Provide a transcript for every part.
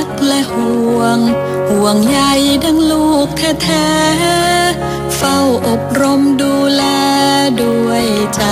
รักและห่วง ห่วงใยดังลูกแท้ๆ เฝ้าอบรมดูแลด้วยใจ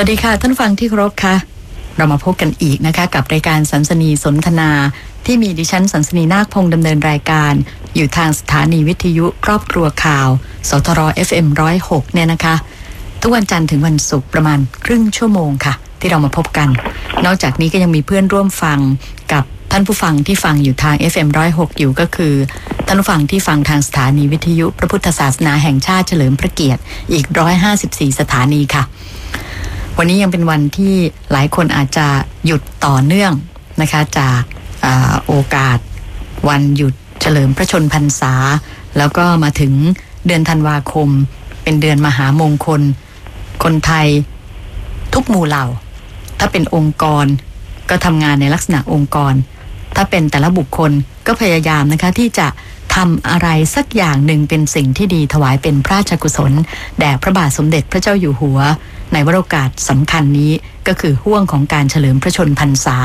วัสดีค่ะ ท่านฟังที่ครพค่ะ เรามาพบกันอีกนะคะ กับรายการสันสนีสนทนา ที่มีดิฉันสันสนีนาคพงดำเนินรายการ อยู่ทางสถานีวิทยุครอบครัวข่าว สทร FM 106 เนี่ยนะคะ ทุกวันจันทร์ถึงวันศุกร์ประมาณครึ่งชั่วโมงค่ะ ที่เรามาพบกัน นอกจากนี้ก็ยังมีเพื่อนร่วมฟังกับท่านผู้ฟังที่ฟังอยู่ทาง FM 106 อยู่ก็คือ ท่านผู้ฟังที่ฟังทางสถานีวิทยุ พระพุทธศาสนาแห่งชาติเฉลิมพระเกียรติอีก 154 สถานีค่ะ วันนี้ยังเป็นวันที่หลายคนอาจจะหยุดต่อเนื่องนะคะจากอาโอกาส วันหยุดเฉลิมพระชนพรรษา แล้วก็มาถึงเดือนธันวาคม เป็นเดือนมหามงคล คนไทยทุกหมู่เหล่า ถ้าเป็นองค์กรก็ทำงานในลักษณะองค์กร ถ้าเป็นแต่ละบุคคลก็พยายามนะคะที่จะ ทำอะไรสักอย่างหนึ่งเป็นสิ่งที่ดีถวายเป็นพระราชกุศล แด่พระบาทสมเด็จพระเจ้าอยู่หัว ในวโรกาสสำคัญนี้ก็คือห่วงของการเฉลิมพระชนพรรษา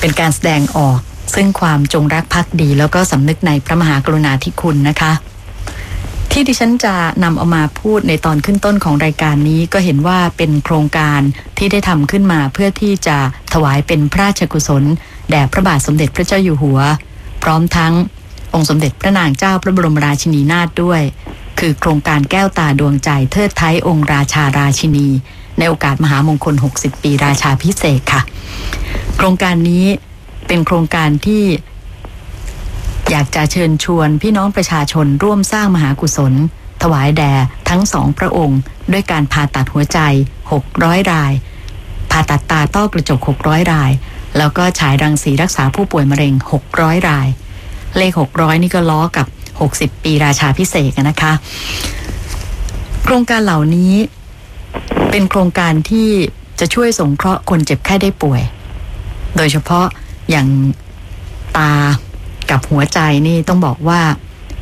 เป็นการแสดงออกซึ่งความจงรักภักดี แล้วก็สำนึกในพระมหากรุณาธิคุณนะคะ ที่ดิฉันจะนำเอามาพูดในตอนขึ้นต้นของรายการนี้ก็เห็นว่าเป็นโครงการที่ได้ทำขึ้นมาเพื่อที่จะถวายเป็นพระราชกุศล แด่พระบาทสมเด็จพระเจ้าอยู่หัว พร้อมทั้ง องค์สมเด็จพระนางเจ้าพระบรมราชินีนาถด้วย คือโครงการแก้วตาดวงใจเทิดไทยองค์ราชาราชินี ในโอกาสมหามงคล 60 ปีราชาพิเศษค่ะ โครงการนี้เป็นโครงการที่อยากจะเชิญชวนพี่น้องประชาชนร่วมสร้างมหากุศล ถวายแด่ทั้งสองพระองค์ ด้วยการผ่าตัดหัวใจ 600 ราย ผ่าตัดตาต้อกระจก 600 ราย แล้วก็ฉายรังสีรักษาผู้ป่วยมะเร็ง 600 ราย เลข 600 นี่ก็ล้อกับ 60 ปีราชาพิเศษนะคะ โครงการเหล่านี้เป็นโครงการที่จะช่วยสงเคราะห์คนเจ็บไข้ได้ป่วย โดยเฉพาะอย่างตากับหัวใจนี่ต้องบอกว่า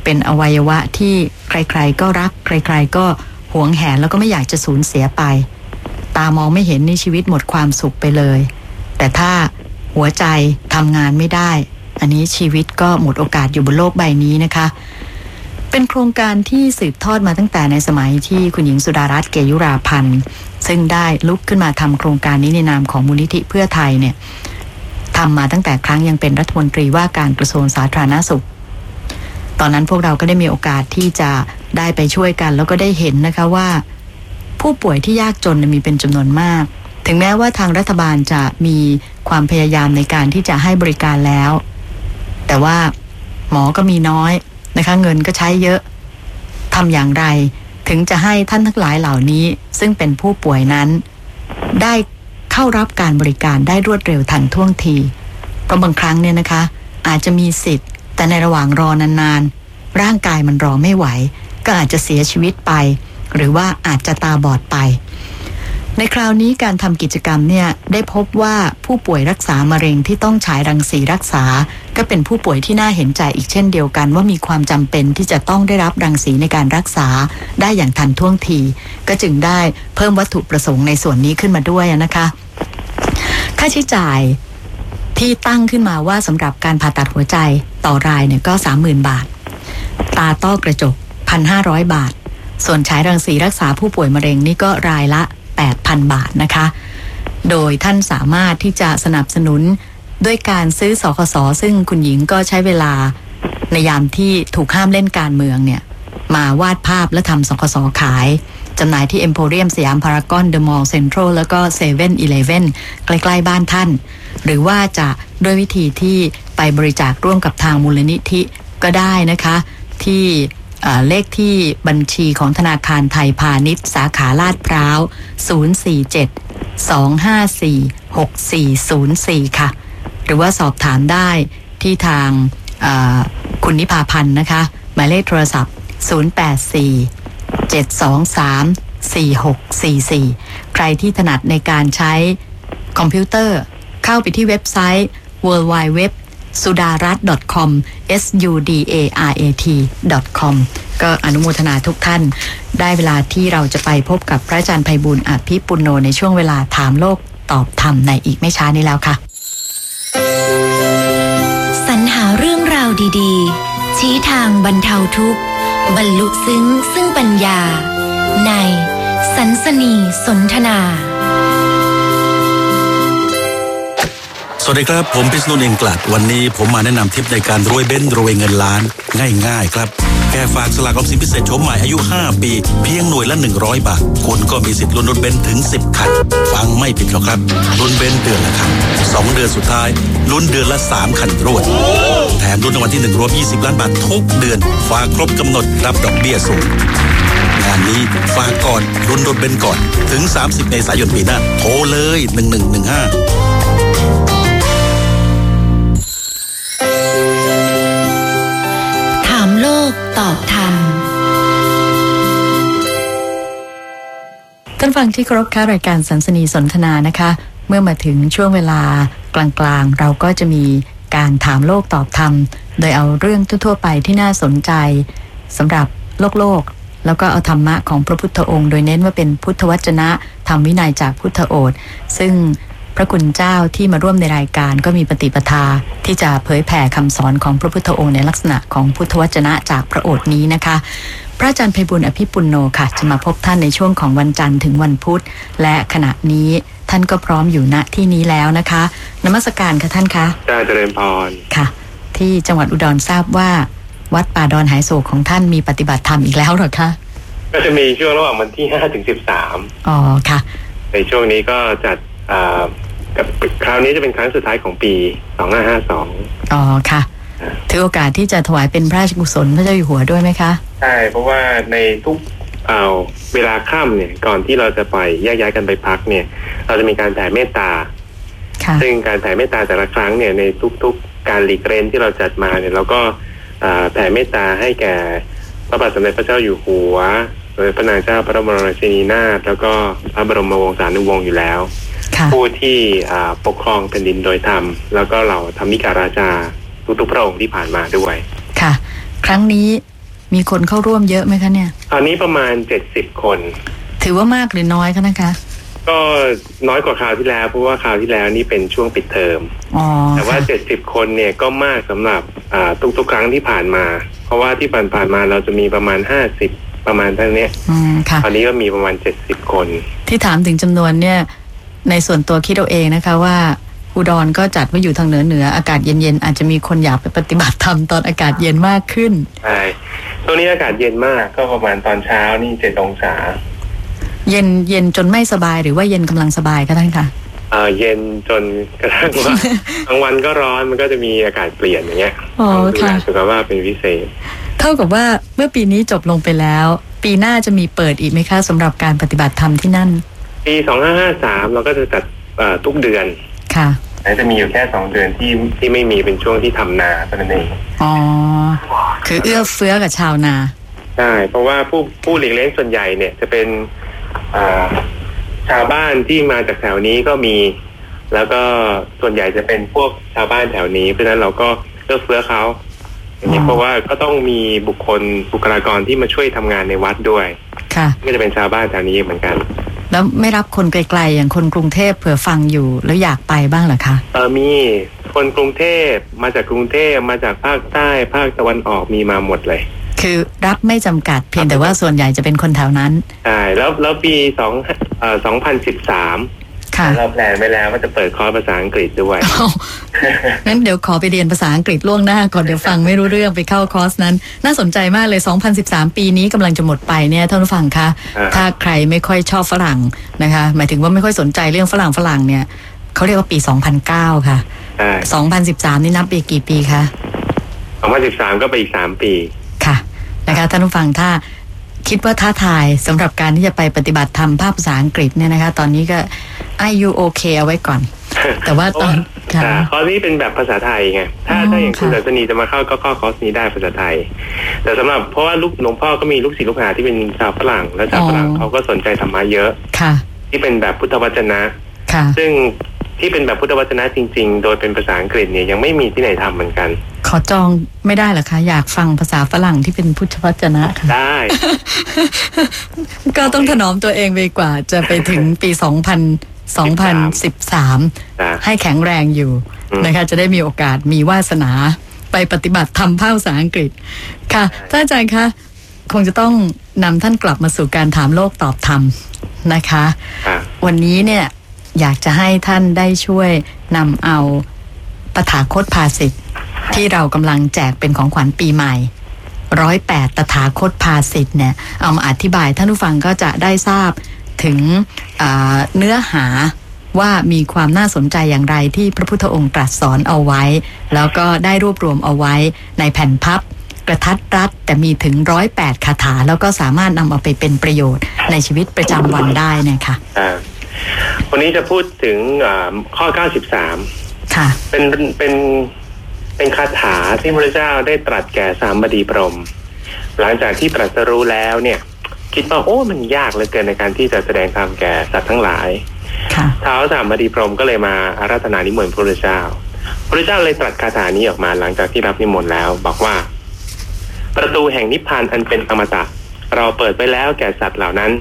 เป็นอวัยวะที่ใครๆก็รัก ใครๆก็หวงแหนแล้วก็ไม่อยากจะสูญเสียไป ตามองไม่เห็นในชีวิตหมดความสุขไปเลย แต่ถ้าหัวใจทำงานไม่ได้ อันนี้ชีวิตก็หมดโอกาสอยู่บนโลกใบนี้นะคะ เป็นโครงการที่สืบทอดมาตั้งแต่ในสมัยที่คุณหญิงสุดารัตน์เกยุราพันธ์ซึ่งได้ลุกขึ้นมาทำโครงการนี้ในนามของมูลนิธิเพื่อไทยเนี่ยทำมาตั้งแต่ครั้งยังเป็นรัฐมนตรีว่าการกระทรวงสาธารณสุข ตอนนั้นพวกเราก็ได้มีโอกาสที่จะได้ไปช่วยกัน แล้วก็ได้เห็นนะคะว่า ผู้ป่วยที่ยากจนมีเป็นจำนวนมาก ถึงแม้ว่าทางรัฐบาลจะมีความพยายามในการที่จะให้บริการแล้ว แต่ว่าหมอก็มีน้อยนะคะ เงินก็ใช้เยอะทำอย่างไร ถึงจะให้ท่านทั้งหลายเหล่านี้ ซึ่งเป็นผู้ป่วยนั้น ได้เข้ารับการบริการได้รวดเร็วทันท่วงทีเพราะบางครั้งเนี่ยนะคะ อาจจะมีสิทธิ์ แต่ในระหว่างรอนานๆ ร่างกายมันรอไม่ไหว ก็อาจจะเสียชีวิตไป หรือว่าอาจจะตาบอดไป ในคราวนี้การทำกิจกรรมเนี่ยได้พบว่าผู้ป่วยรักษามะเร็งที่ต้องฉายรังสีรักษา ก็เป็นผู้ป่วยที่น่าเห็นใจอีกเช่นเดียวกัน ว่ามีความจำเป็นที่จะต้องได้รับรังสีในการรักษาได้อย่างทันท่วงที ก็จึงได้เพิ่มวัตถุประสงค์ในส่วนนี้ขึ้นมาด้วยนะคะค่าใช้จ่ายที่ตั้งขึ้นมาว่าสำหรับการผ่าตัดหัวใจต่อรายเนี่ยก็ 30,000 บาท ตาต้อกระจก 1,500 บาท ส่วนฉายรังสีรักษาผู้ป่วยมะเร็งนี่ก็รายละ 8,000 บาทนะคะ โดยท่านสามารถที่จะสนับสนุนด้วยการซื้อสคสซึ่งคุณหญิงก็ใช้เวลาในยามที่ถูกห้ามเล่นการเมืองเนี่ย มาวาดภาพและทำสคสขายจำหน่ายที่เอ็มโพเรียมสยามพารากอนเดอะมอลล์เซ็นทรัลแล้วก็เซเว่นอีเลฟเว่นใกล้ ๆ บ้านท่าน หรือว่าจะด้วยวิธีที่ไปบริจาคร่วมกับทางมูลนิธิก็ได้นะคะ ที่ เลขที่บัญชีของธนาคารไทยพาณิชย์ สาขาลาดพร้าว 047 254 6404 ค่ะ หรือว่าสอบถามได้ที่ทางคุณนิพาพันธ์นะคะ หมายเลขโทรศัพท์ 084 723 4644 ใครที่ถนัดในการใช้คอมพิวเตอร์เข้าไปที่เว็บไซต์ w w w s u d a r a t com s u d a r a t com ก็อนุโมทนาทุกท่านได้เวลาที่เราจะไปพบกับพระอาจารย์ไพบุญอภิปุโนในช่วงเวลาถามโลกตอบธรรมในอีกไม่ช้านี้แล้วค่ะ สรรหาเรื่องราวดีๆ ชี้ทางบรรเทาทุกข์ บรรลุซึ้งซึ่งปัญญา ในสันสนีสนทนา วัสดีครับ ผมพิษณุเองกลัด วันนี้ผมมาแนะนำทิปในการรวยเบ้นรวยเงินล้าน ง่าย ๆ ครับ แค่ฝากสลากออมสินพิเศษโฉมใหม่อายุ 5 ปี เพียงหน่วยละ 100 บาท คุณก็มีสิทธิ์ลุ้นรถเบนซ์ถึง 10 คัน ฟังไม่ผิดหรอกครับลุ้นเบนซ์เดือนละคัน2เดือนสุดท้ายลุ้นเดือนละ 3 คันรวด แถมลุ้นรางวัลที่ 1 รวม 20 ล้านบาททุกเดือน ฝากครบกำหนดรับดอกเบี้ยสูงงานนี้ฝากก่อนลุ้นรถเบนก่อน ถึง 30 เมษายนปีหน้า โทรเลย 1115 ตอบธรรมท่านฟังที่เคารพค่ะรายการสันสนีสนทนานะคะ เมื่อมาถึงช่วงเวลากลางๆ เราก็จะมีการถามโลกตอบธรรม โดยเอาเรื่องทั่วๆไปที่น่าสนใจสำหรับโลกโลก แล้วก็เอาธรรมะของพระพุทธองค์ โดยเน้นว่าเป็นพุทธวจนะธรรมวินัยจากพุทธโอษซึ่ง ระคุณเจ้าที่มาร่วมในรายการก็มีปฏิปทา ที่จะเผยแผ่คำสอนของพระพุทธองค์ในลักษณะของพุทธวจนะจากพระโอษฐ์นี้นะคะ พระอาจารย์ไพบุญอภิปุลโนค่ะ จะมาพบท่านในช่วงของวันจันทร์ถึงวันพุธ และขณะนี้ท่านก็พร้อมอยู่ณที่นี้แล้วนะคะ นมัสการค่ะท่านคะจ้าเจริญพรค่ะ ที่จังหวัดอุดรทราบว่า วัดป่าดอนหายโศกของท่านมีปฏิบัติธรรมอีกแล้วเหรอคะก็จะมีช่วงระหว่างวันที่ห้าถึงสิบสามอ๋อค่ะ ในช่วงนี้ก็จัดอ่ากับ คราวนี้จะเป็นครั้งสุดท้ายของปีสองห้าห้าสองอ๋อค่ะ ถือโอกาสที่จะถวายเป็นพระราชกุศลพระเจ้าอยู่หัวด้วยไหมคะ ใช่ เพราะว่าในทุกเอาเวลาค่ำเนี่ยก่อนที่เราจะปล่อยแยกย้ายกันไปพักเนี่ย เราจะมีการแผ่เมตตาค่ะซึ่งการแผ่เมตตาแต่ละครั้งเนี่ยในทุกๆการหลีกเล่นที่เราจัดมาเนี่ยเราก็อ่าแผ่เมตตาให้แก่พระบาทสมเด็จพระเจ้าอยู่หัวสมเด็จพระนางเจ้าพระบรมราชินีนาถแล้วก็พระบรมวงศานุวงศ์อยู่แล้วค่ะ ผู้ที่อ่าปกครองแผ่นดินโดยธรรม แล้วก็เหล่าธรรมิการาชาทุกๆพระองค์ที่ผ่านมาด้วย ค่ะ ครั้งนี้มีคนเข้าร่วมเยอะไหมคะเนี่ยตอนนี้ประมาณเจ็ดสิบคน ถือว่ามากหรือน้อยคะนะคะ ก็น้อยกว่าคราวที่แล้วเพราะว่าคราวที่แล้วนี่เป็นช่วงปิดเทอมอ๋อแต่ว่าค่ะเจ็ดสิบคนเนี่ยก็มากสำหรับอ่าทุกๆครั้งที่ผ่านมา เพราะว่าที่ผ่านๆมาเราจะมีประมาณห้าสิบประมาณเท่านี้อืมค่ะตอนนี้ก็มีประมาณเจ็ดสิบคน ที่ถามถึงจำนวนเนี่ย ในส่วนตัวคิดเอาเองนะคะว่าอุดรก็จัดไว้อยู่ทางเหนือเหนืออากาศเย็นๆอาจจะมีคนอยากไปปฏิบัติธรรมตอนอากาศเย็นมากขึ้นใช่ช่วงนี้อากาศเย็นมากก็ประมาณตอนเช้านี่เจ็ดองศา เย็นเย็นจนไม่สบายหรือว่าเย็นกำลังสบายก็ท่านค่ะเอ่อเย็นจนกระทั่งว่าบางวันก็ร้อนมันก็จะมีอากาศเปลี่ยนอย่างเงี้ยอ๋อต้องดูแลค่ะสุขภาพเป็นพิเศษ เท่ากับว่าเมื่อปีนี้จบลงไปแล้ว ปีหน้าจะมีเปิดอีกไหมคะสำหรับการปฏิบัติธรรมที่นั่น ปีสองห้าห้าสามเราก็จะจัดเอ่อทุกเดือน ค่ะแต่จะมีอยู่แค่สองเดือนที่ที่ไม่มีเป็นช่วงที่ทำนาเท่านั้นเองอ๋อคือเอื้อเฟื้อกับชาวนาใช่เพราะว่าผู้ผู้หลีกเลี้ยงส่วนใหญ่เนี่ยจะเป็นอ่าชาวบ้านที่มาจากแถวนี้ก็มี แล้วก็ส่วนใหญ่จะเป็นพวกชาวบ้านแถวนี้ เพราะฉะนั้นเราก็เลือกเฟื้อเขาอย่างนี้อ๋อเพราะว่าก็ต้องมีบุคคลบุคลากรที่มาช่วยทำงานในวัดด้วย ค่ะ ก็จะเป็นชาวบ้านแถวนี้เหมือนกัน แล้วไม่รับคนไกลๆ อย่างคนกรุงเทพเผื่อฟังอยู่แล้วอยากไปบ้างเหรอคะเออมีคนกรุงเทพมาจากกรุงเทพมาจากภาคใต้ภาคตะวันออกมีมาหมดเลย คือรับไม่จำกัดเพียงแต่ว่าส่วนใหญ่จะเป็นคนแถวนั้น ใช่แล้วแล้วปีสองเอ่อสองพันสิบสามค่ะ เราแพลนไว้แล้วว่าจะเปิดคอร์สภาษาอังกฤษด้วยเอางั้นเดี๋ยวขอไปเรียนภาษาอังกฤษล่วงหน้าก่อนเดี๋ยวฟังไม่รู้เรื่องไปเข้าคอร์สนั้น น่าสนใจมากเลย 2013 ปีนี้กำลังจะหมดไปเนี่ยท่านผู้ฟังคะอ่าถ้าใครไม่ค่อยชอบฝรั่งนะคะ หมายถึงว่าไม่ค่อยสนใจเรื่องฝรั่งฝรั่งเนี่ยเขาเรียกว่าปี 2009 ค่ะใช่2013 นี่นับไปกี่ปีคะสองพันสิบสามก็ไปอีกสามปี ค่ะ นะคะท่านผู้ฟังถ้า คิดว่าท้าทายสำหรับการที่จะไปปฏิบัติธรรมภาคภาษาอังกฤษเนี่ยนะคะ ตอนนี้ก็ไอยูโอเคเอาไว้ก่อน แต่ว่าตอนเพราะค่ะว่าคอร์สนี้เป็นแบบภาษาไทยไงถ้าอ๋อถ้าอย่างคุณค่ะศาสนีจะมาเข้าก็เข้าคอร์สนี้ได้ภาษาไทย แต่สำหรับเพราะว่าลูกหลวงพ่อก็มีลูกศิษย์ลูกหาที่เป็นชาวฝรั่ง และชาวฝรั่งเขาก็สนใจธรรมะเยอะค่ะ ที่เป็นแบบพุทธวจนะค่ะซึ่ง ที่เป็นแบบพุทธวจนะจริง ๆ โดยเป็นภาษาอังกฤษเนี่ยยังไม่มีที่ไหนทำเหมือนกัน ขอจองไม่ได้เหรอคะ อยากฟังภาษาฝรั่งที่เป็นพุทธวจนะค่ะได้ ก็ต้องถนอมตัวเองไปกว่า จะไปถึงปี2000 2013นะให้แข็งแรงอยู่อืมนะคะ จะได้มีโอกาสมีวาสนาไปปฏิบัติธรรมภาคภาษาอังกฤษค่ะท่านอาจารย์คะคงจะต้องนำท่านกลับมาสู่การถามโลกตอบธรรมนะคะค่ะวันนี้เนี่ย อยากจะให้ท่านได้ช่วยนำเอาปถาคตภาสิทธิ์ที่เรากำลังแจกเป็นของขวัญปีใหม่ร้อยแปดตถาคตภาสิทธิ์เนี่ยเอามาอธิบายท่านผู้ฟังก็จะได้ทราบถึงเนื้อหาว่ามีความน่าสนใจอย่างไรที่พระพุทธองค์ตรัสสอนเอาไว้ แล้วก็ได้รวบรวมเอาไว้ในแผ่นพับกระทัดรัดแต่มีถึงร้อยแปดคาถา แล้วก็สามารถนำเอาไปเป็นประโยชน์ในชีวิตประจำวันได้นะคะอ่า วันนี้จะพูดถึงอ่าข้อ 93 ค่ะ เป็นเป็นเป็นคาถาที่พระเจ้าได้ตรัสแก่สามบดีพรหมหลังจากที่ตรัสรู้แล้วเนี่ย คิดว่าโอ้มันยากเหลือเกินในการที่จะแสดงธรรมแก่สัตว์ทั้งหลายค่ะท้าวสามบดีพรหมก็เลยมาอาราธนานิมนต์พระพุทธเจ้า พระเจ้าเลยตรัสคาถานี้ออกมาหลังจากที่รับนิมนต์แล้ว บอกว่า ประตูแห่งนิพพานอันเป็นอมตะ เราเปิดไปแล้วแก่สัตว์เหล่านั้น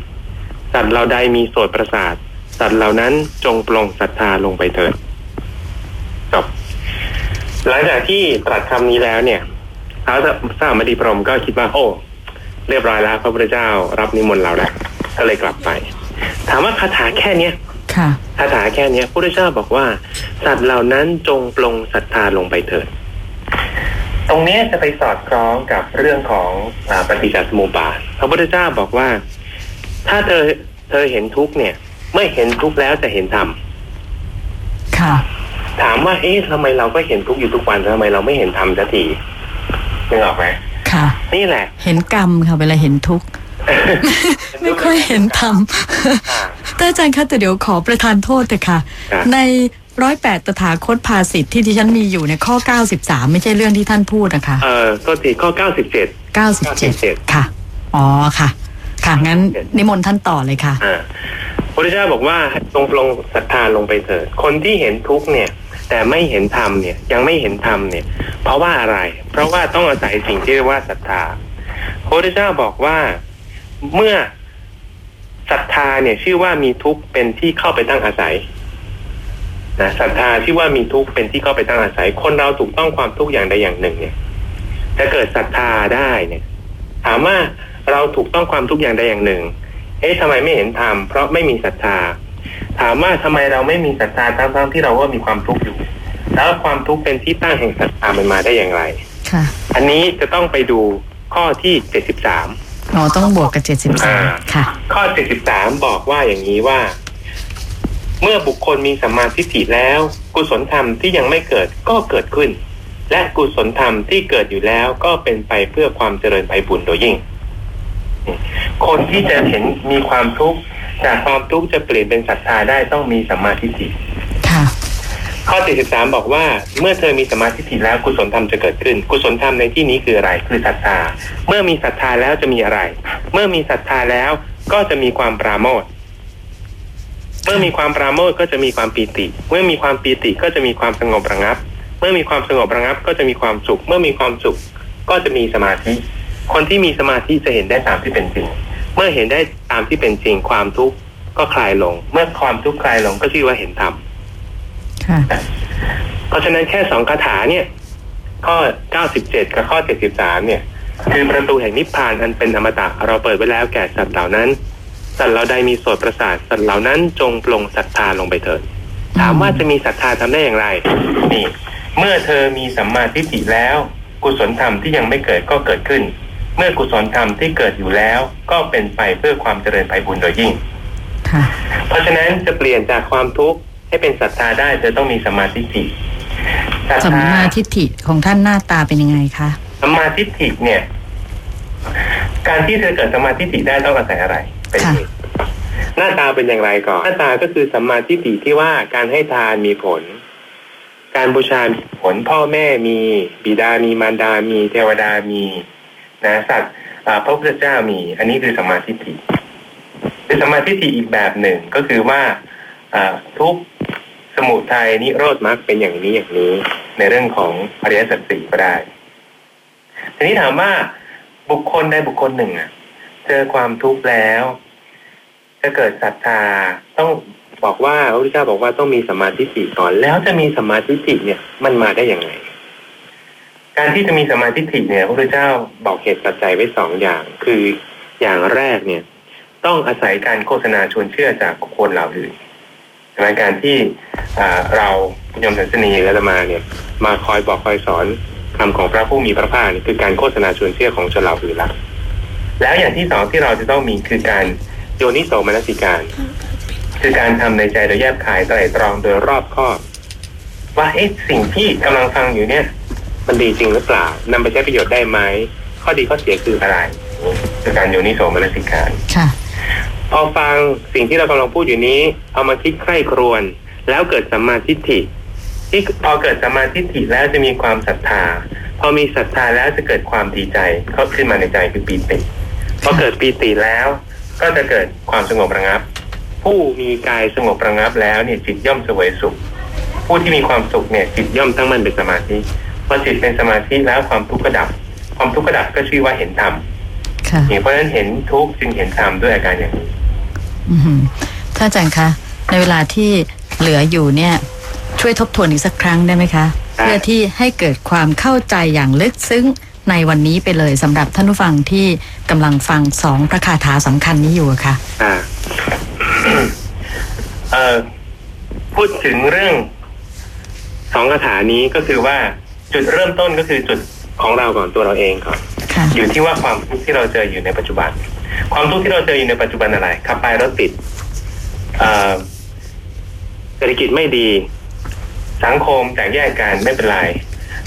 สัตว์เราใดมีโสตประสาท สัตว์เหล่านั้นจงปลงศรัทธาลงไปเถิดจบหลังจากที่ตรัสคำนี้แล้วเนี่ยท้าวสามบดีพรหมก็คิดว่าโอ้ เรียบร้อยแล้วพระพุทธเจ้ารับนิมนต์เราแล้วก็เลยกลับไป ถามว่าคาถาแค่เนี้ยค่ะคาถาแค่เนี้ยพระพุทธเจ้าบอกว่า สัตว์เหล่านั้นจงปลงศรัทธาลงไปเถิด ตรงเนี้ยจะไปสอดคล้องกับเรื่องของอาปฏิจจสมุปบาทพระพุทธเจ้าบอกว่า ถ้าเธอเธอเห็นทุกข์เนี่ย เมื่อเห็นทุกข์แล้วจะเห็นธรรมค่ะ ถามว่า เอ๊ะทำไมเราก็เห็นทุกข์อยู่ทุกวันทำไมเราไม่เห็นธรรมสักทีนึกออกไหมค่ะ นี่แหละ เห็นกรรมค่ะเวลาเห็นทุกข์ไม่ค่อยเห็นธรรมแต่อาจารย์คะแต่เดี๋ยวขอประทานโทษเถอะค่ะครับในร้อยแปดตถาคตภาสิทธิ์ที่ดิฉันมีอยู่ในข้อ93ไม่ใช่เรื่องที่ท่านพูดนะคะ เอ่อก็ทีข้อเก้าสิบเจ็ด97ค่ะ อ๋อค่ะ ค่ะ งั้นนิมนต์ท่านต่อเลยค่ะอ่าพระพุทธเจ้าบอกว่าลงลงศรัทธาลงไปเถิดคนที่เห็นทุกเนี่ย แต่ไม่เห็นธรรมเนี่ยยังไม่เห็นธรรมเนี่ย เพราะว่าอะไร เพราะว่าต้องอาศัยสิ่งที่เรียกว่าศรัทธาพระพุทธเจ้าบอกว่าเมื่อศรัทธาเนี่ยชื่อว่ามีทุกข์เป็นที่เข้าไปตั้งอาศัยนะศรัทธาชื่อว่ามีทุกข์เป็นที่เข้าไปตั้งอาศัย คนเราถูกต้องความทุกข์อย่างใดอย่างหนึ่งเนี่ยจะเกิดศรัทธาได้เนี่ย ถามว่า เราถูกต้องความทุกข์อย่างใดอย่างหนึ่ง เอ๊ะทำไมไม่เห็นธรรมเพราะไม่มีศรัทธา ถามว่าทำไมเราไม่มีศรัทธาทั้งๆที่เราก็มีความทุกข์อยู่ แล้วความทุกข์เป็นที่ตั้งแห่งศรัทธามันมาได้อย่างไรค่ะ อันนี้จะต้องไปดูข้อที่เจ็ดสิบสามอ๋อต้องบวกกับ73ค่ะ ข้อ73บอกว่าอย่างนี้ว่า เมื่อบุคคลมีสัมมาทิฏฐิแล้ว กุศลธรรมที่ยังไม่เกิดก็เกิดขึ้น และกุศลธรรมที่เกิดอยู่แล้วก็เป็นไปเพื่อความเจริญไปบุญโดยยิ่ง คนที่จะเห็นมีความทุกข์จากความทุกข์จะเปลี่ยนเป็นศรัทธาได้ต้องมีสัมมาทิฏฐิค่ะ ข้อ73บอกว่า เมื่อเธอมีสมาธิฐิแล้วกุศลธรรมจะเกิดขึ้น กุศลธรรมในที่นี้คืออะไร คือศรัทธา เมื่อมีศรัทธาแล้วจะมีอะไร เมื่อมีศรัทธาแล้วก็จะมีความปราโมทย์เมื่อมีความปราโมทย์ก็จะมีความปีติ เมื่อมีความปีติก็จะมีความสงบระงับ เมื่อมีความสงบระงับก็จะมีความสุข เมื่อมีความสุขก็จะมีสมาธิ คนที่มีสมาธิจะเห็นได้ตามที่เป็นจริง เมื่อเห็นได้ตามที่เป็นจริง ความทุกข์ก็คลายลง เมื่อความทุกข์คลายลงก็ชื่อว่าเห็นธรรมค่ะเพราะฉะนั้นแค่สองคาถาเนี่ย ข้อ97กับข้อ73เนี่ยคือประตูแห่งนิพพานอันเป็นอมตะเราเปิดไว้แล้วแก่สัตว์เหล่านั้น สัตว์เราใดมีโสตประสาทสัตว์เหล่านั้นจงปลงศรัทธาลงไปเถิดถามว่าจะมีศรัทธาทำได้อย่างไร นี่ เมื่อเธอมีสัมมาทิฏฐิแล้ว กุศลธรรมที่ยังไม่เกิดก็เกิดขึ้น เมื่อกุศลธรรมที่เกิดอยู่แล้ว ก็เป็นไปเพื่อความเจริญไปบุญโดยยิ่งค่ะเพราะฉะนั้นจะเปลี่ยนจากความทุกข์ให้เป็นศรัทธาได้เธอต้องมีสัมมาทิฏฐิศรัทธสัมมาทิฏฐิของท่านหน้าตาเป็นยังไงคะสัมมาทิฏฐิเนี่ย การที่เธอเกิดสัมมาทิฏฐิได้ต้องอาศัยอะไรเป็นค่ะเหตุหน้าตาเป็นอย่างไรก่อน หน้าตาก็คือสัมมาทิฏฐิที่ว่าการให้ทานมีผล การบูชามีผลพ่อแม่มี บิดามีมารดามี เทวดามี นะสัตว์พระพุทธเจ้ามี อันนี้คือสัมมาทิฏฐิคือสัมมาทิฏฐิอีกแบบหนึ่งก็คือว่าอทุกสมุทัยนิโรธมรรคเป็นอย่างนี้อย่างนี้ ในเรื่องของอริยสัจสี่ก็ได้ทีนี้ถามว่าบุคคลใดบุคคลหนึ่งอะ เจอความทุกข์แล้วจะเกิดศรัทธาต้องบอกว่าพระพุทธเจ้าบอกว่าต้องมีสมมาธิฏฐิก่อน แล้วจะมีสมมาธิฏฐิเนี่ยมันมาได้อย่างไง การที่จะมีสมาธิฏฐิเนี่ยพระพุทธเจ้าบอกเหตุปัจจัยไว้สองอย่าง คืออย่างแรกเนี่ย ต้องอาศัยการโฆษณาชวนเชื่อจากคคลเหล่าอื่นใช่ไหมการที่เราคุณยมสันสนีและอาตมาเนี่ย มาคอยบอกคอยสอนคำของพระผู้มีพระภาคเนี่ยคือการโฆษณาชวนเชื่อของชนเหล่าอื่นละแล้วอย่างที่สองที่เราจะต้องมีคือการโยนิโสมนสิการ คือการทำในใจโดยแยบคายไตรตรองโดยรอบคอบว่าเอ๊ะสิ่งที่กำลังฟังอยู่เนี่ย มันดีจริงหรือเปล่านำไปใช้ประโยชน์ได้ไหมข้อดีข้อเสียคืออะไรคือการโยนิโสมนสิการค่ะพอฟังสิ่งที่เรากำลังพูดอยู่นี้ เอามาคิดใคร่ครวญแล้วเกิดสัมมาทิฏฐิที่พอเกิดสัมมาทิฏฐิแล้วจะมีความศรัทธา พอมีศรัทธาแล้วจะเกิดความดีใจเข้าขึ้นมาในใจคือปีติพอเกิดปีติแล้ว ก็จะเกิดความสงบระงับ ผู้มีกายสงบระงับแล้วเนี่ยจิตย่อมเสวยสุข ผู้ที่มีความสุขเนี่ยจิตย่อมตั้งมั่นเป็นสมาธิ พอจิตเป็นสมาธิแล้วความทุกข์ก็ดับ ความทุกข์ก็ดับก็ชื่อว่าเห็นธรรมค่ะเพราะฉะนั้นเห็นทุกข์จึงเห็นธรรมด้วยอาการอย่างนี้อือหือท่านอาจารย์คะในเวลาที่เหลืออยู่เนี่ย ช่วยทบทวนอีกสักครั้งได้ไหมคะได้เพื่อที่ให้เกิดความเข้าใจอย่างลึกซึ้งในวันนี้ไปเลยสำหรับท่านผู้ฟังที่กำลังฟังสองพระคาถาสำคัญนี้อยู่อะค่ะอ่าเอ่อพูดถึงเรื่องสองคาถานี้ก็คือว่า จุดเริ่มต้นก็คือจุดของเราก่อนตัวเราเองก่อนค่ะอยู่ที่ว่าความทุกข์ที่เราเจออยู่ในปัจจุบัน ความทุกข์ที่เราเจออยู่ในปัจจุบันอะไรขับไปรถติดเอ่อเศรษฐกิจไม่ดี สังคมแตกแยกกันไม่เป็นไร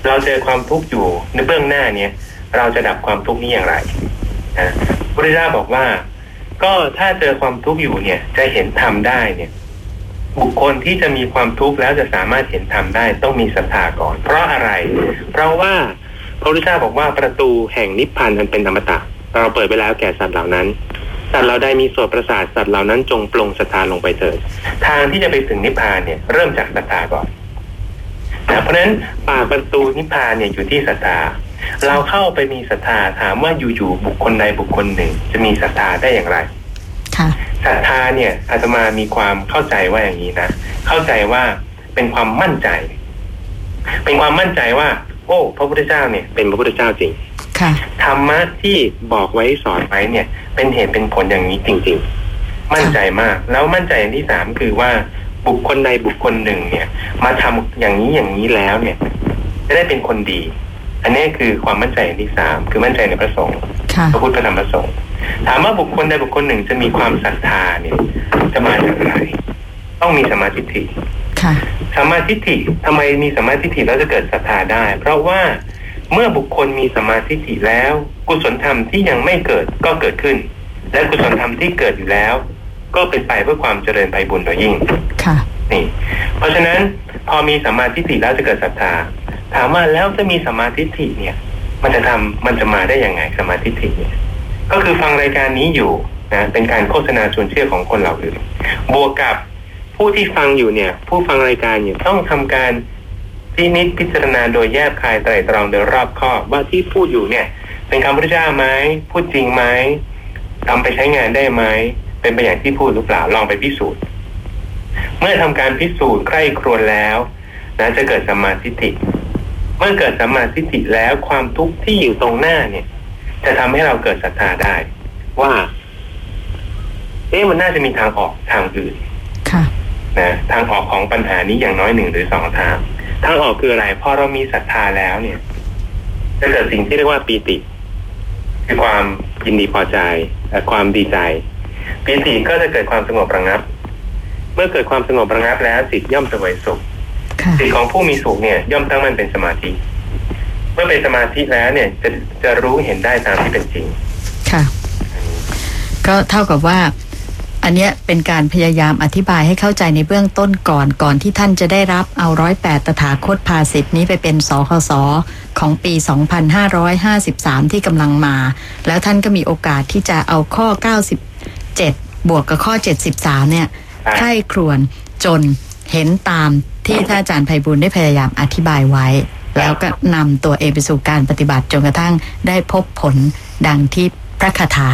เราเจอความทุกข์อยู่ในเบื้องหน้าเนี่ย เราจะดับความทุกข์นี้อย่างไรนะพระพุทธเจ้าบอกว่า ก็ถ้าเจอความทุกข์อยู่เนี่ย จะเห็นธรรมได้เนี่ย บุคคลที่จะมีความทุกข์แล้วจะสามารถเห็นธรรมได้ต้องมีศรัทธาก่อน เพราะอะไร เพราะว่าพระพุทธเจ้าบอกว่าประตูแห่งนิพพานอันเป็นอมตะ เราเปิดไปแล้วแก่สัตว์เหล่านั้นสัตว์เราได้มีส่วนประสาทสัตว์เหล่านั้นจงปลงศรัทธาลงไปเถิดทางที่จะไปถึงนิพพานเนี่ยเริ่มจากศรัทธาก่อนนะเพราะฉะนั้นปากประตูนิพพานเนี่ยอยู่ที่ศรัทธาเราเข้าไปมีศรัทธาถามว่าอยู่ๆบุคคลใดบุคคลหนึ่ง จะมีศรัทธาได้อย่างไรค่ะ ศรัทธาเนี่ยอาตมามีความเข้าใจว่าอย่างนี้นะเข้าใจว่าเป็นความมั่นใจ เป็นความมั่นใจว่า โอ้ พระพุทธเจ้าเนี่ย เป็นพระพุทธเจ้าจริงค่ะธรรมะที่บอกไว้สอนไว้เนี่ย เป็นเหตุเป็นผลอย่างนี้จริง ๆ มั่นใจมาก แล้วมั่นใจอย่างที่สามคือว่าบุคคลใดบุคคลหนึ่งเนี่ย มาทำอย่างนี้อย่างนี้แล้วเนี่ย จะได้เป็นคนดี อันนี้คือความมั่นใจอย่างที่สามคือมั่นใจในพระสงฆ์ค่ะพระพุทธพระธรรมพระสงฆ์ ถามว่าบุคคลใดบุคคลหนึ่งจะมีความศรัทธาเนี่ย จะมาจากอะไรต้องมีสมาธิิค่ะสมาธิิทำไมมีสมาธิิแล้วจะเกิดศรัทธาได้ เพราะว่าเมื่อบุคคลมีสมาธิิแล้ว กุศลธรรมที่ยังไม่เกิดก็เกิดขึ้น และกุศลธรรมที่เกิดอยู่แล้ว ก็เป็นไปเพื่อความเจริญไปบุญโดยยิ่งค่ะนี่เพราะฉะนั้นพอมีสัมมาทิฏฐิแล้วจะเกิดศรัทธา ถามว่าแล้วจะมีสัมมาทิฏฐิเนี่ย มันจะทำมันจะมาได้ยังไงสัมมาทิฏฐิเนี่ย ก็คือฟังรายการนี้อยู่นะเป็นการโฆษณาชวนเชื่อของคนเหล่าอื่นบวกกับผู้ที่ฟังอยู่เนี่ย ผู้ฟังรายการเนี่ยต้องทำการที่นิจพิจารณาโดยแยบคายไตรตรองโดยรอบคอบว่าที่พูดอยู่เนี่ย เป็นคำพุทธเจ้าไหมพูดจริงไหมทำไปใช้งานได้ไหมเป็นไปอย่างที่พูดหรือเปล่าลองไปพิสูจน์ เมื่อทำการพิสูจน์ใคร่ครวญแล้วนะจะเกิดสัมมาทิฏฐิเมื่อเกิดสัมมาทิฏฐิแล้วความทุกข์ที่อยู่ตรงหน้าเนี่ย จะทำให้เราเกิดศรัทธาได้ ว่า เอ๊ะมันน่าจะมีทางออกทางอื่นค่ะนะทางออกของปัญหานี้อย่างน้อยหนึ่งหรือสองทาง ทางออกคืออะไรพอเรามีศรัทธาแล้วเนี่ยจะเกิดสิ่งที่เรียกว่าปีติคือความยินดีพอใจเอ่อความดีใจปีติก็จะเกิดความสงบระงับ เมื่อเกิดความสงบระงับแล้วจิตย่อมเสวยสุขค่ะจิตของผู้มีสุขเนี่ย ย่อมตั้งมั่นเป็นสมาธิ เมื่อเป็นสมาธิแล้วเนี่ยจะจะรู้เห็นได้ตามที่เป็นจริง ค่ะ ก็เท่ากับว่า อันเนี้ยเป็นการพยายามอธิบายให้เข้าใจในเบื้องต้นก่อนก่อนที่ท่านจะได้รับเอาร้อยแปดตถาคตภาสิทธิ์นี้ไปเป็นสคสของปี 2553 ที่กำลังมา แล้วท่านก็มีโอกาสที่จะเอาข้อ 97 บวกกับข้อ 73 เนี่ยครับใคร่ครวญจนเห็นตามที่ท่านอาจารย์ไพบุญได้พยายามอธิบายไว้ แล้วก็นำตัวเองไปสู่การปฏิบัติจนกระทั่งได้พบผลดังที่พระคาถา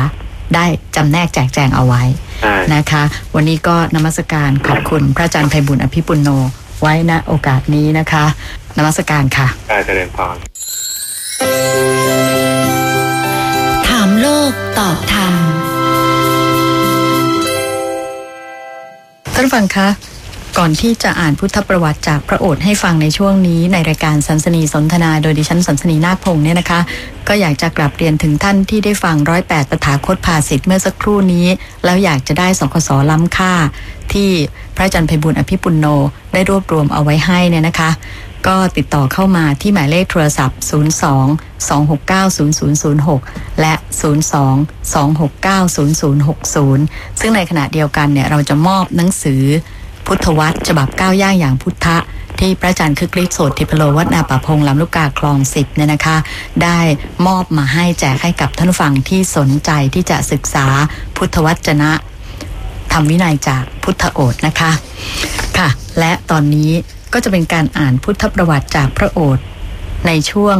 ได้จำแนกแจกแจงเอาไว้ใช่นะคะ วันนี้ก็นมัสการขอบคุณพระอาจารย์ไพบุญอภิปุโนไว้ณโอกาสนี้นะคะ นมัสการค่ะการเจริญพรถามโลกตอบธรรมท่านผู้ฟังคะ ก่อนที่จะอ่านพุทธประวัติจากพระโอษฐ์ให้ฟังในช่วงนี้ ในรายการสันสนีสนทนาโดยดิฉันสันสนีนาคพงศ์เนี่ยนะคะ ก็อยากจะกลับเรียนถึงท่านที่ได้ฟังร้อยแปดตถาคตภาสิทธิ์เมื่อสักครู่นี้ แล้วอยากจะได้สคสล้ำค่า ที่พระอาจารย์ไพบุญอภิปุณโนได้รวบรวมเอาไว้ให้เนี่ยนะคะ ก็ติดต่อเข้ามาที่หมายเลขโทรศัพท์ 02 269 0006 และ 02 269 0060 ซึ่งในขณะเดียวกันเนี่ยเราจะมอบหนังสือ พุทธวัตรฉบับก้าวย่างอย่างพุทธะที่พระอาจารย์คึกฤทธิ์โสติพโลวัดนาป่าพงลำลูกกาคลองสิบเนี่ยนะคะ ได้มอบมาให้แจกให้กับท่านฟังที่สนใจที่จะศึกษาพุทธวจนะทำวินัยจากพุทธโอษนะคะค่ะ และตอนนี้ก็จะเป็นการอ่านพุทธประวัติจากพระโอษในช่วง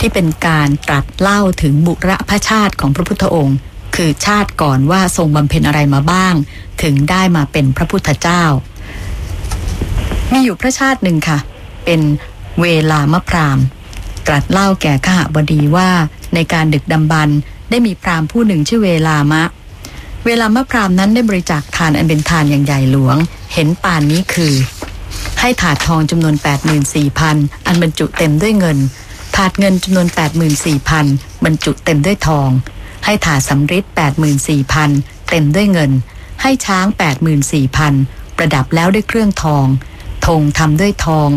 ที่เป็นการตรัสเล่าถึงบุรพชาติของพระพุทธองค์ คือชาติก่อนว่าทรงบำเพ็ญอะไรมาบ้าง ถึงได้มาเป็นพระพุทธเจ้า มีอยู่พระชาติหนึ่งค่ะ เป็นเวลามะพรามตรัสเล่าแก่ขหบดีว่าในการดึกดำบรรได้มีพรามผู้หนึ่งชื่อเวลามะ เวลามะพรามนั้นได้บริจาคทานอันเป็นทานอย่างใหญ่หลวง เห็นป่านนี้คือ ให้ถาดทองจำนวน 84,000 อันบรรจุเต็มด้วยเงิน ถาดเงินจำนวน 84,000 บรรจุเต็มด้วยทอง ให้ถาสำริด84,000 เต็มด้วยเงิน ให้ช้าง 84,000 ประดับแล้วด้วยเครื่องทองธงทำด้วยทอง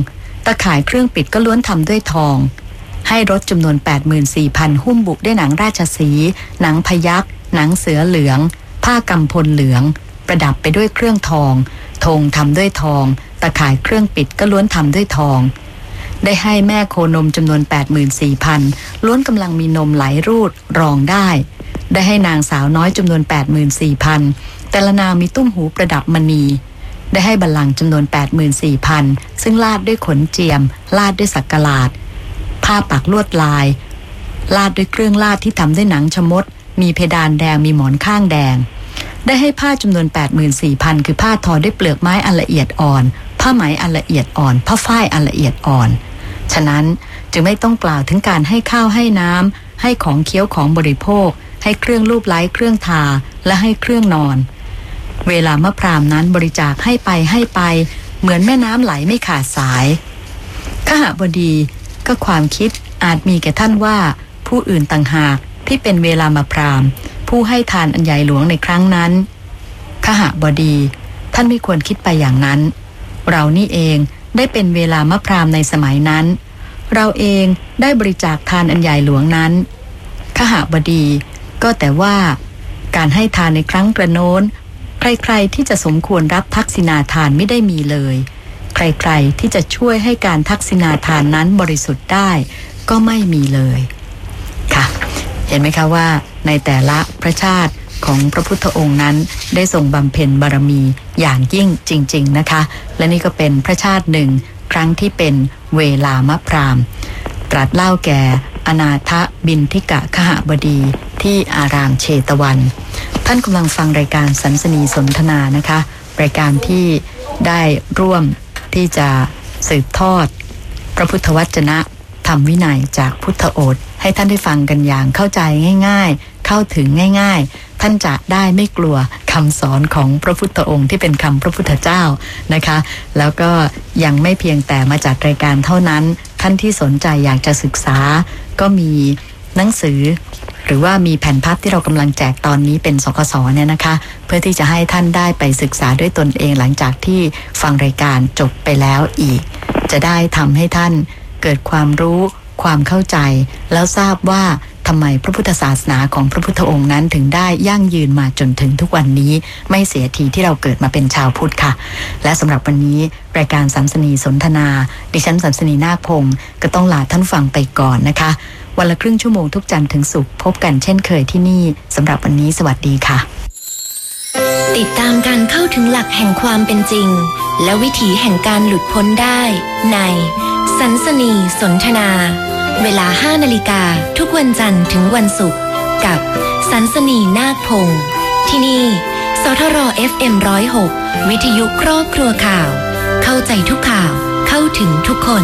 ตะข่ายเครื่องปิดก็ล้วนทำด้วยทอง ให้รถจำนวน 84,000 หุ้มบุกด้วยหนังราชสีห์หนังพยักหนังเสือเหลือง ผ้ากำพลเหลือง ประดับไปด้วยเครื่องทองธงทำด้วยทอง ตะข่ายเครื่องปิดก็ล้วนทำด้วยทอง ได้ให้แม่โคนมจำนวน 84,000 ล้วนกำลังมีนมไหลรูดรองได้ ได้ให้นางสาวน้อยจำนวน 84,000 แต่ละนางมีตุ้มหูประดับมณี ได้ให้บัลลังก์จำนวน 84,000 ซึ่งลาดด้วยขนเจียม ลาดด้วยสักกลาด ผ้าปักลวดลาย ลาดด้วยเครื่องลาดที่ทำด้วยหนังชมด มีเพดานแดงมีหมอนข้างแดง ได้ให้ผ้าจำนวน 84,000 คือผ้าทอด้วยเปลือกไม้อันละเอียดอ่อน ผ้าไหมอันละเอียดอ่อน ผ้าฝ้ายอันละเอียดอ่อน ฉะนั้นจึงไม่ต้องกล่าวถึงการให้ข้าวให้น้ำให้ของเคี้ยวของบริโภค ให้เครื่องลูบไล้เครื่องทา และให้เครื่องนอน เวลามะพรามนั้นบริจาคให้ไปให้ไป เหมือนแม่น้ำไหลไม่ขาดสายขหบดีก็ความคิดอาจมีแก่ท่านว่า ผู้อื่นต่างหากที่เป็นเวลามาพรามผู้ให้ทานอันใหญ่หลวงในครั้งนั้นขหบดีท่านไม่ควรคิดไปอย่างนั้น เรานี่เองได้เป็นเวลามะพรามในสมัยนั้น เราเองได้บริจาคทานอันใหญ่หลวงนั้นขหบดี ก็แต่ว่าการให้ทานในครั้งกระโน้น ใครๆที่จะสมควรรับทักษิณาทานไม่ได้มีเลย ใครๆที่จะช่วยให้การทักษิณาทานนั้นบริสุทธิ์ได้ก็ไม่มีเลยค่ะ เห็นไหมคะว่าในแต่ละพระชาติของพระพุทธองค์นั้นได้ทรงบำเพ็ญบารมีอย่างยิ่งจริง ๆนะคะ และนี่ก็เป็นพระชาติหนึ่งครั้งที่เป็นเวลามะพรามตรัสเล่าแก่อนาถบินทิกะขหบดี ที่อารามเชตวัน ท่านกำลังฟังรายการสันสนีสนทนานะคะ รายการที่ได้ร่วมที่จะสืบทอด พระพุทธวจนะธรรมวินัยจากพุทธโอษฐให้ท่านได้ฟังกันอย่างเข้าใจง่าย ๆ เข้าถึงง่าย ๆ ท่านจะได้ไม่กลัวคำสอนของพระพุทธองค์ที่เป็นคำพระพุทธเจ้านะคะ แล้วก็ยังไม่เพียงแต่มาจัดรายการเท่านั้น ท่านที่สนใจอยากจะศึกษาก็มีหนังสือ หรือว่ามีแผ่นพับที่เรากำลังแจกตอนนี้เป็นสกสเนี่ยนะคะ เพื่อที่จะให้ท่านได้ไปศึกษาด้วยตนเองหลังจากที่ฟังรายการจบไปแล้วอีก จะได้ทำให้ท่านเกิดความรู้ความเข้าใจ แล้วทราบว่าทำไมพระพุทธศาสนาของพระพุทธองค์นั้นถึงได้ยั่งยืนมาจนถึงทุกวันนี้ ไม่เสียทีที่เราเกิดมาเป็นชาวพุทธค่ะ และสำหรับวันนี้รายการสัมสนีสนทนา ดิฉันสัมสนีนาคพงศ์ก็ต้องลาท่านฟังไปก่อนนะคะ วันละครึ่งชั่วโมงทุกจันทร์ถึงศุกร์พบกันเช่นเคยที่นี่สำหรับวันนี้สวัสดีค่ะ ติดตามการเข้าถึงหลักแห่งความเป็นจริง และวิถีแห่งการหลุดพ้นได้ ในสันสนีสนทนา เวลา 5 นาฬิกาทุกวันจันทร์ถึงวันศุกร์กับสันสนีนาคพงศ์ที่นี่ สทร FM 106 วิทยุครอบครัวข่าว เข้าใจทุกข่าว เข้าถึงทุกคน